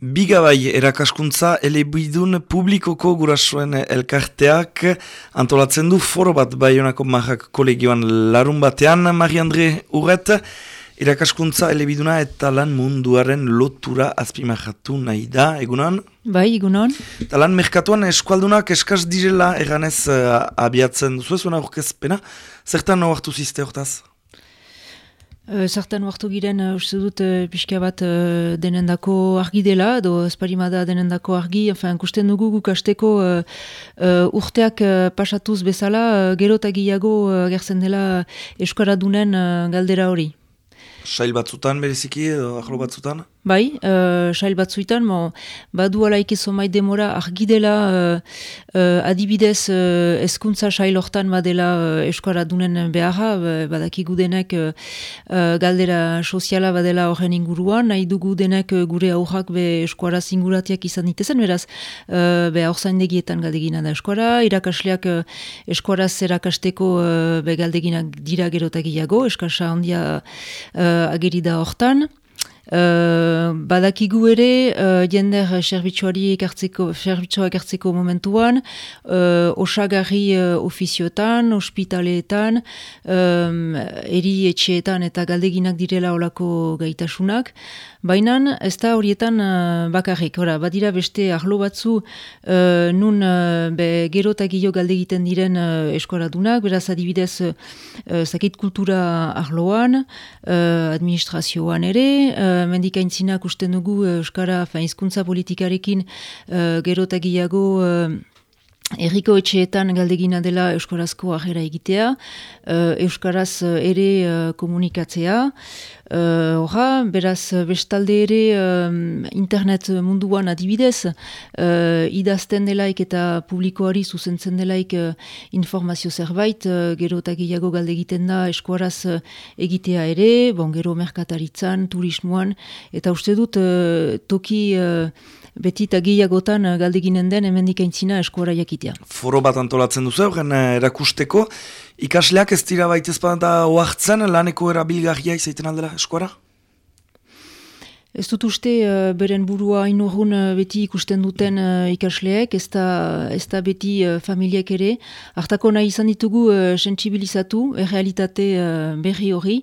Bigabai erakaskuntza elebidun publikoko gurasoen elkarteak antolatzen du foro bat baionako majak kolegioan larun batean, Marie-Andre Urret, erakaskuntza elebiduna eta lan munduaren lotura azpimajatu nahi da, egunon? Bai, egunon. Eta lan merkatuan eskualdunak eskaz direla eganez uh, abiatzen duzu, ez orkezpena, zertan hartu ziste hortaz? Uh, Zertan huartu giren, uh, uste dut, uh, pixka bat uh, denendako argi dela, edo esparimada denendako argi, enfin, kusten dugu gukasteko uh, uh, urteak pasatuz bezala, gero eta gehiago gertzen dela eskaradunen uh, galdera hori. Sail batzutan bereziki edo ahlo batzutan? Bai, uh, sail batzuetan, mo, badu alaik ezo mai demora argi dela uh, uh, adibidez uh, eskuntza sail hortan badela uh, eskara dunen beharra, badakigu denek uh, galdera soziala badela horren inguruan, nahi dugu denek gure aurrak be eskuara zinguratiak izan ditezen, beraz, uh, be aurzain degietan galdegina da eskuara, irakasleak uh, eskuara zerakasteko uh, be galdeginak dira gerotagiago, eskasa handia uh, agerida hortan, Uh, badakigu ere, uh, jender serbitzuari ekartzeko, serbitzoa ekartzeko momentuan, uh, osagarri uh, ofizioetan, ospitaleetan, um, eri etxeetan eta galdeginak direla olako gaitasunak. Baina ez da horietan uh, bakarrik, ora, badira beste arlo batzu uh, nun uh, be, gero eta gio galde egiten diren uh, eskoradunak, beraz adibidez uh, zakit kultura arloan, uh, administrazioan ere, uh, mendikaintzinak usten dugu Euskara hizkuntza politikarekin uh, gero eta giago uh, Erriko etxeetan galdegina dela Euskarazko ahera egitea, uh, Euskaraz ere uh, komunikatzea, uh, beraz bestalde ere internet munduan adibidez, uh, idazten delaik eta publikoari zuzentzen delaik informazio zerbait, gero eta gehiago galdegiten da Euskaraz egitea ere, bon, gero merkataritzan, turismoan, eta uste dut toki beti eta gehiagotan eh, galdeginen den hemendik aintzina eskuara jakitea. Foro bat antolatzen duzu, horren eh, erakusteko, ikasleak ez dira baitezpan da oartzen laneko erabilgarria izaiten aldera eskuara? Ez dut uste uh, beren burua inurrun uh, beti ikusten duten uh, ikasleek, ez da, ez da beti uh, familiek ere. Artako nahi izan ditugu uh, sensibilizatu, errealitate uh, berri hori,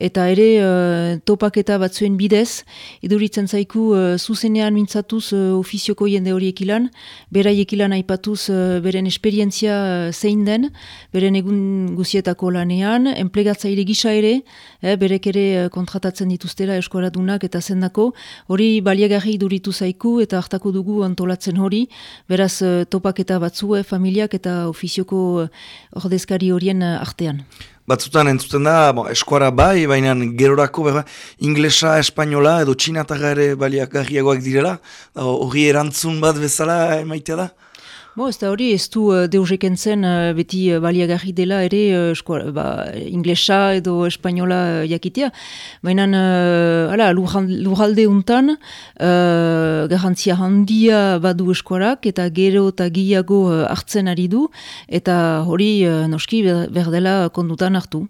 eta ere uh, topaketa batzuen bidez, iduritzen zaiku uh, zuzenean mintzatuz uh, ofizioko jende horiek ilan, bera ilan aipatuz uh, beren esperientzia uh, zein den, beren egun guzietako lanean, enplegatzaile gisa ere, eh, berek ere kontratatzen dituztela eskoradunak eta zendak hori baliagarri duritu zaiku eta hartako dugu antolatzen hori, beraz eh, topaketa batzue, familiak eta ofizioko eh, ordezkari horien eh, artean. Batzutan entzuten da, bon, eskuara bai, baina gerorako berba, inglesa, espainola edo txinataga ere baliagarriagoak direla, hori erantzun bat bezala emaitea da? Bo, ez da hori, ez du uh, deuseken zen uh, beti uh, baliagarri dela ere uh, ba, inglesa edo espainola jakitea. Baina uh, lurralde untan uh, garantzia handia badu eskuarak eta gero eta gehiago hartzen ari du eta hori noski berdela kondutan hartu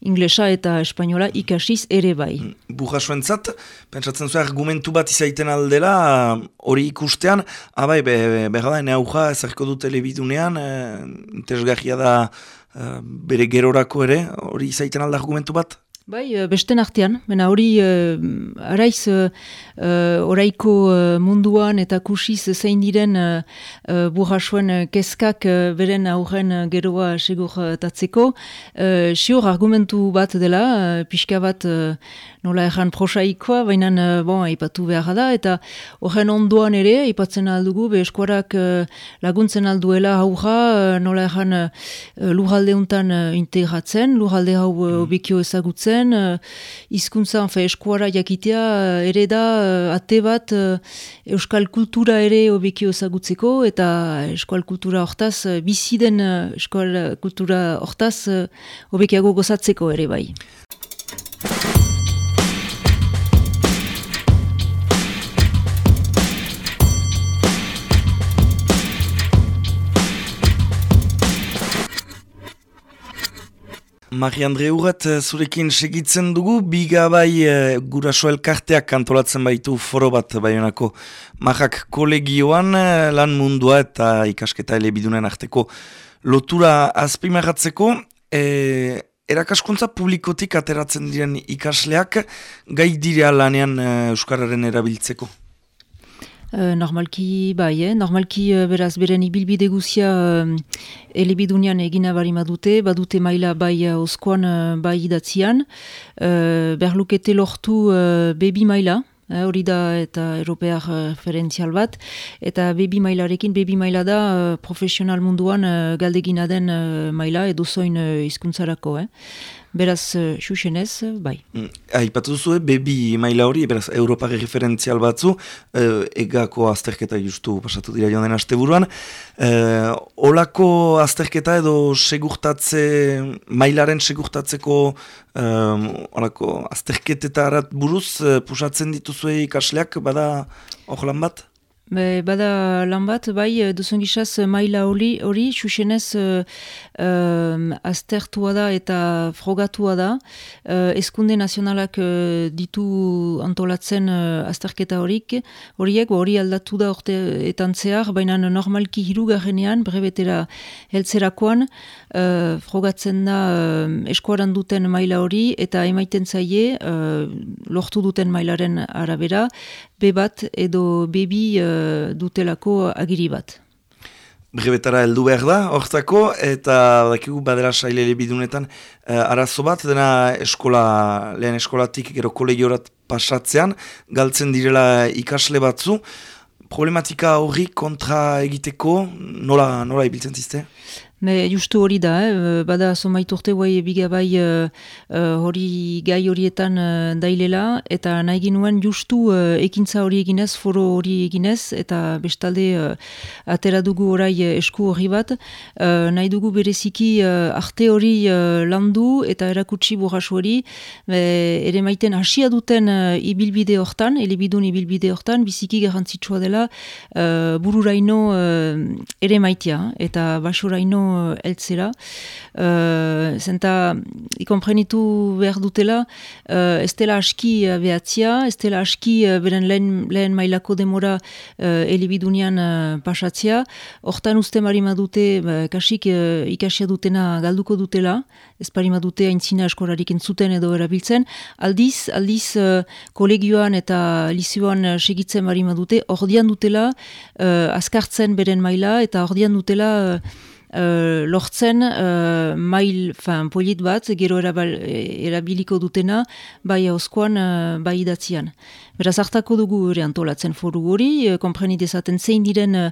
inglesa eta espainola ikasiz ere bai. Burrasuentzat, pentsatzen zuen argumentu bat izaiten aldela, hori ikustean, abai, be, behar da, ene auja ezarko du telebidunean, e, interesgarria da e, bere gerorako ere, hori izaiten alda argumentu bat? Bai, eh, beste artean, mena hori uh, araiz uh, oraiko munduan eta kusiz zein diren uh, uh, keskak uh, beren aurren uh, geroa segur uh, tatzeko. Uh, siur argumentu bat dela, uh, pixka bat uh, nola erran prosaikoa, baina uh, bon, ipatu behar da, eta horren ondoan ere, ipatzen aldugu, be eskuarak uh, laguntzen alduela aurra, uh, nola erran uh, untan uh, integratzen, lurralde hau uh, obikio ezagutzen, zen, uh, izkuntza, enfe, eskuara jakitea, uh, ere da, uh, ate bat, euskal kultura ere obekio ezagutzeko, eta eskual kultura hortaz, uh, biziden uh, eskual kultura hortaz, uh, gozatzeko ere bai. Mari Andre Urret, eh, zurekin segitzen dugu, biga bai e, guraso elkarteak kantolatzen baitu foro bat baionako majak kolegioan eh, lan mundua eta ikasketa elebidunen arteko lotura azpimagatzeko, e, erakaskuntza publikotik ateratzen diren ikasleak gai dira lanean Euskararen erabiltzeko. Uh, normalki, bai, eh? normalki uh, beraz beren ibilbide guzia uh, elebidunian egina bari madute, badute maila bai uh, oskoan uh, bai idatzian, uh, berlukete lortu uh, bebi maila, hori da eta europear referentzial bat, eta bebi mailarekin, bebi maila da profesional munduan galdegina den maila edo zoin uh, izkuntzarako. Eh? Beraz, xuxenez, uh, bai. Mm. Aipatu duzu, bebi maila hori, beraz, Europari referentzial batzu, uh, egako azterketa justu pasatu dira joan den aste buruan. Uh, olako azterketa edo segurtatze, mailaren segurtatzeko um, olako azterketetarat buruz, pusatzen dituzue ikasleak, bada hor bat? Be, bada lan bat, bai, eh, duzun gisaz eh, maila hori, xuxenez uh, aztertua da eta frogatua da. Uh, eskunde nazionalak ditu antolatzen uh, azterketa horik, horiek, hori aldatu da orte etan zehar, baina normalki hirugarrenean, brebetera heltzerakoan, uh, frogatzen da uh, eskuaran duten maila hori, eta emaiten zaie, uh, lortu duten mailaren arabera, be bat edo bebi dutelako agiri bat. Brebetara heldu behar da, hortako, eta dakigu badera sailele bidunetan uh, arazo bat, dena eskola, lehen eskolatik gero kolegiorat pasatzean, galtzen direla ikasle batzu, problematika horri kontra egiteko, nola, nola ibiltzen ziste? Ne, justu hori da, eh? bada somait urte guai ebiga bai uh, hori gai horietan uh, dailela, eta nahi ginuen justu uh, ekintza hori eginez, foro hori eginez, eta bestalde uh, atera dugu orai esku hori bat, uh, nahi dugu bereziki uh, arte hori uh, landu eta erakutsi borrasu hori, ere maiten hasia duten uh, ibilbide hortan, elebidun ibilbide hortan, biziki garrantzitsua dela uh, bururaino uh, ere maitea, eta basuraino uh, eltzera. Uh, zenta, ikomprenitu behar dutela, uh, ez dela aski uh, behatzia, ez dela aski uh, beren lehen, lehen mailako demora uh, elibidunian uh, pasatzia. Hortan uste marima dute, uh, kasik uh, ikasia dutena galduko dutela, ez parima dute haintzina eskorarik entzuten edo erabiltzen. Aldiz, aldiz uh, kolegioan eta lizioan segitzen marima dute, ordian dutela uh, azkartzen beren maila eta ordian dutela uh, lortzen uh, mail fan, polit bat, gero erabal, erabiliko dutena, bai hauskoan, uh, bai idatzian. Beraz, hartako dugu ere antolatzen foru hori, uh, kompreni dezaten zein diren uh,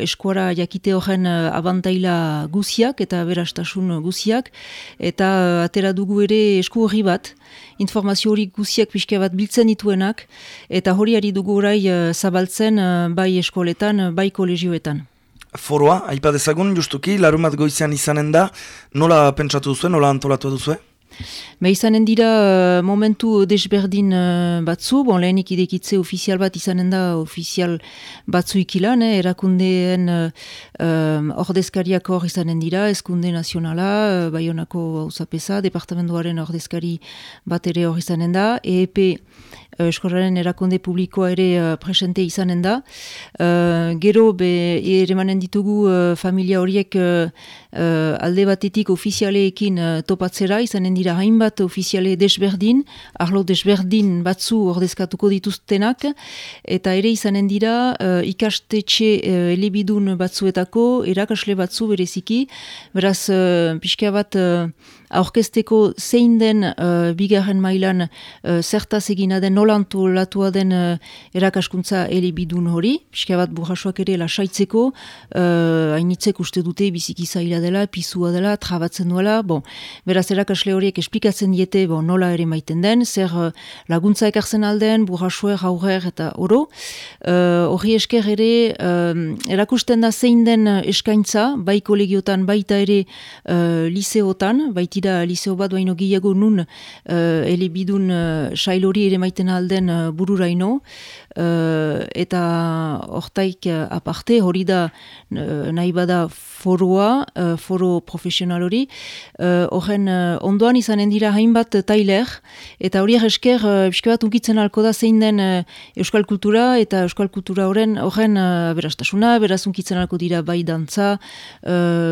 eskuara jakite horren uh, abantaila guziak eta berastasun guziak, eta uh, atera dugu ere esku hori bat, informazio hori guziak pixka bat biltzen dituenak, eta hori ari dugu orai uh, zabaltzen uh, bai eskoletan, bai kolegioetan foroa, aipa dezagun, justuki, larumat goizean izanen da, nola pentsatu duzue, nola antolatu duzue? Me izanen dira uh, momentu desberdin uh, batzu, bon, lehenik idekitze ofizial bat izanen da ofizial batzu ikilan, eh, erakundeen uh, uh, ordezkariak hor izanen dira, eskunde nazionala, uh, baionako hausapesa, departamentoaren ordezkari bat ere hor izanen da, EEP uh, eskorraren erakunde publikoa ere uh, presente izanen da. Uh, gero, be, ere manen ditugu familia horiek alde batetik ofizialeekin uh, topatzera, izanen dira hainbat ofiziale desberdin, arlo desberdin batzu ordezkatuko dituztenak, eta ere izanen dira uh, ikastetxe uh, elebidun batzuetako, erakasle batzu bereziki, beraz, uh, pixka bat aurkezteko zein den uh, bigarren mailan uh, zertaz egina den nolantu latua den uh, erakaskuntza elebidun hori, pixka bat burrasuak ere lasaitzeko, uh, hainitzek uste dute biziki zaila dela, pizua dela, trabatzen duela, bon, beraz erakasle horiek esplikatzen diete bon, nola ere maiten den, zer uh, laguntza ekartzen alden, burrasuer, aurrer eta oro, hori uh, esker ere erakusten da zein den eskaintza, bai kolegiotan, baita ere uh, liseotan, baita batira liceo bat baino gehiago nun uh, elebidun uh, sailori ere maiten alden uh, bururaino, eta hortaik aparte hori da nahi bada foroa, foro profesional hori, horren ondoan izanen dira hainbat tailer, eta hori esker uh, bat unkitzen alko da zein den euskal kultura eta euskal kultura horren horren uh, berastasuna, beraz alko dira bai dantza,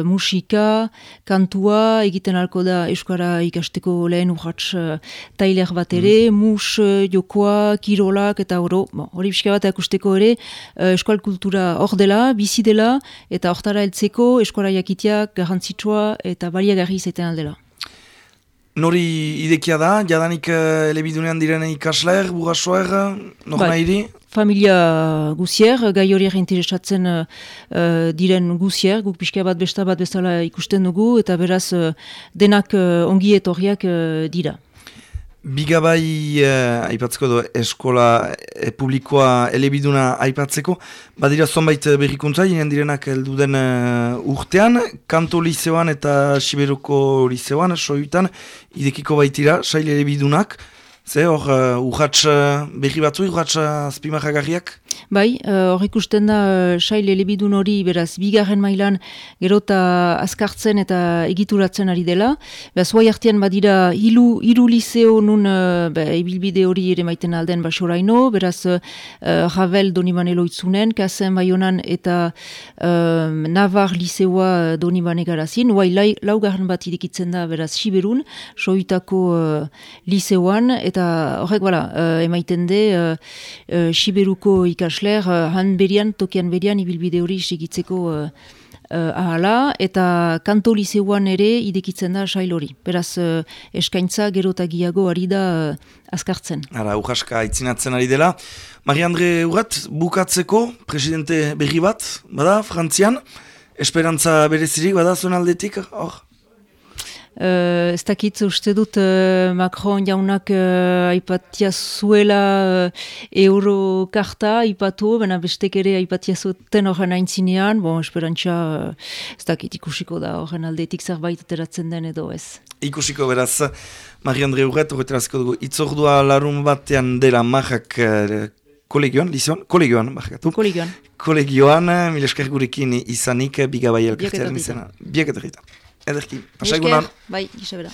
musika, kantua, egiten alko da Euskara ikasteko lehen urratz uh, tailer bat ere, mm. mus, uh, jokoa, kirolak eta oro, bon, hori pixka bat akusteko ere, uh, Euskal kultura hor dela, bizi dela, eta hortara heltzeko Euskara jakitiak garrantzitsua eta baliagarri izaten aldela. Nori idekia da, jadanik uh, elebidunean direne ikasler, burrasoer, nor bai. Familia guzier, gai hori interesatzen uh, diren guzier, guk pixka bat besta bat bezala ikusten dugu, eta beraz uh, denak uh, ongi etorriak uh, dira. Bigabai eh, aipatzeko do eskola e, publikoa elebiduna aipatzeko, badira zonbait berrikuntza, jenen direnak elduden uh, urtean, kanto liceoan eta siberuko liceoan, soiutan, idekiko baitira, sail elebidunak, Ze hor, uh, urratx uh, berri batzu, urratx uh, Bai, uh, hor ikusten da uh, sail elebidun hori beraz bigarren mailan gerota azkartzen eta egituratzen ari dela. Beraz, huai hartian badira hilu, hilu liceo nun uh, ibilbide hori ere maiten alden basoraino, beraz uh, Ravel Doniban eloitzunen, Kazen Bayonan eta uh, Navar liceoa Doniban egarazin. Huai laugarren bat idikitzen da beraz Siberun, soitako uh, liceoan, eta horrek bala, uh, emaiten de uh, uh, Siberuko ikasler uh, han berian, tokian berian, ibilbide hori segitzeko uh, ahala, eta kanto liseuan ere idekitzen da sail hori. Beraz, uh, eskaintza gerotagiago ari da azkartzen. Ara, uhaska itzinatzen ari dela. Marie-Andre Urat, bukatzeko, presidente berri bat, bada, frantzian, esperantza berezirik, bada, zuen aldetik, hor? Uh, ez dakit uste dut uh, Macron jaunak uh, aipatia zuela uh, euro karta aipatu, baina bestek ere aipatia zuten horren aintzinean, bon, esperantza uh, ez dakit ikusiko da horren aldeetik zerbait ateratzen den edo ez. Ikusiko beraz, Marie-Andre Urret, horretarazko dugu, itzordua larun batean dela majak uh, kolegioan, lizioan, kolegioan, markatu. Kolegioan. Kolegioan, milesker gurekin izanik, bigabai elkartean izena. Biak Ederki, pasai gunan. Bai, gisa bera.